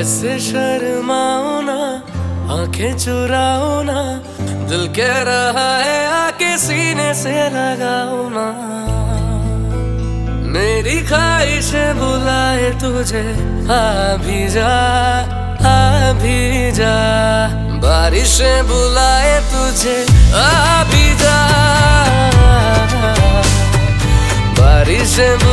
ऐसे शर्माओ ना, आँखें चुराओ ना, दिल कह रहा है आके सीने से लगाओ ना। मेरी ख्वाहिश बुलाए तुझे, आ भी जा, आ भी जा। बारिश बुलाए तुझे, आ बारिश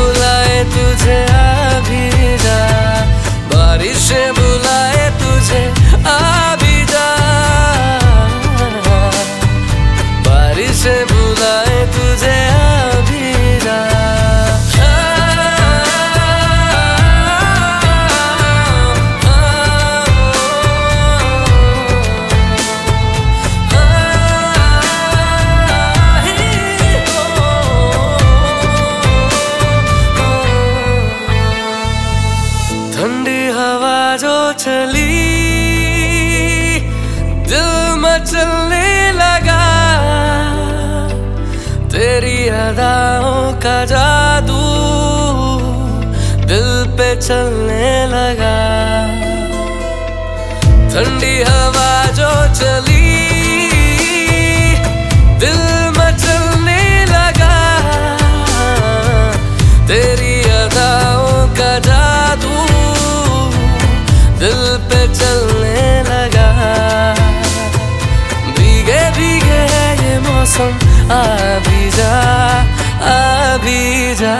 चली। दिल मचलने लगा। तेरी अदाओं का जादू दिल पे चलने लगा। ठंडी हवा जो चली मौसम। आ जा आ जा।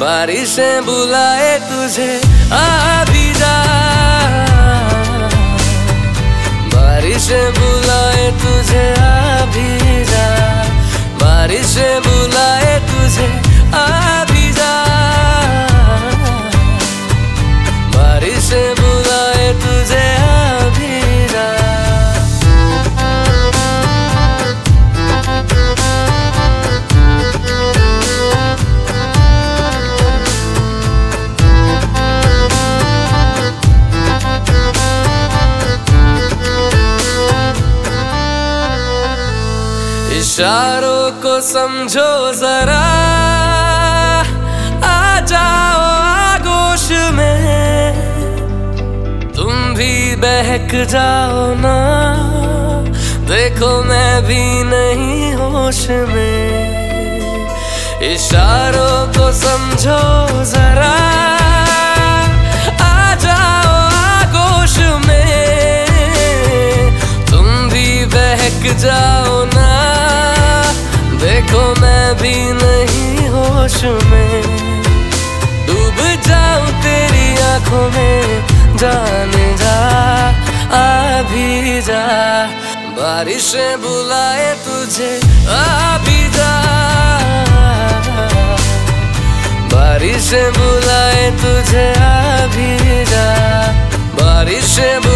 बारिशें बुलाए तुझे आ जा। बारिशें बुलाए इशारों को समझो जरा। आ जाओ आगोश में। तुम भी बहक जाओ ना। देखो मैं भी नहीं होश में। इशारों को समझो जरा। आ जाओ आगोश में। तुम भी बहक जाओ ना। देखो मैं भी नहीं होश में। डूब जाऊँ तेरी आँखों में, जाने जा, आ भी जा। बारिशें बुलाए तुझे, आ भी जा। बारिशें बुलाए तुझे, आ भी जा। बारिशें तुझे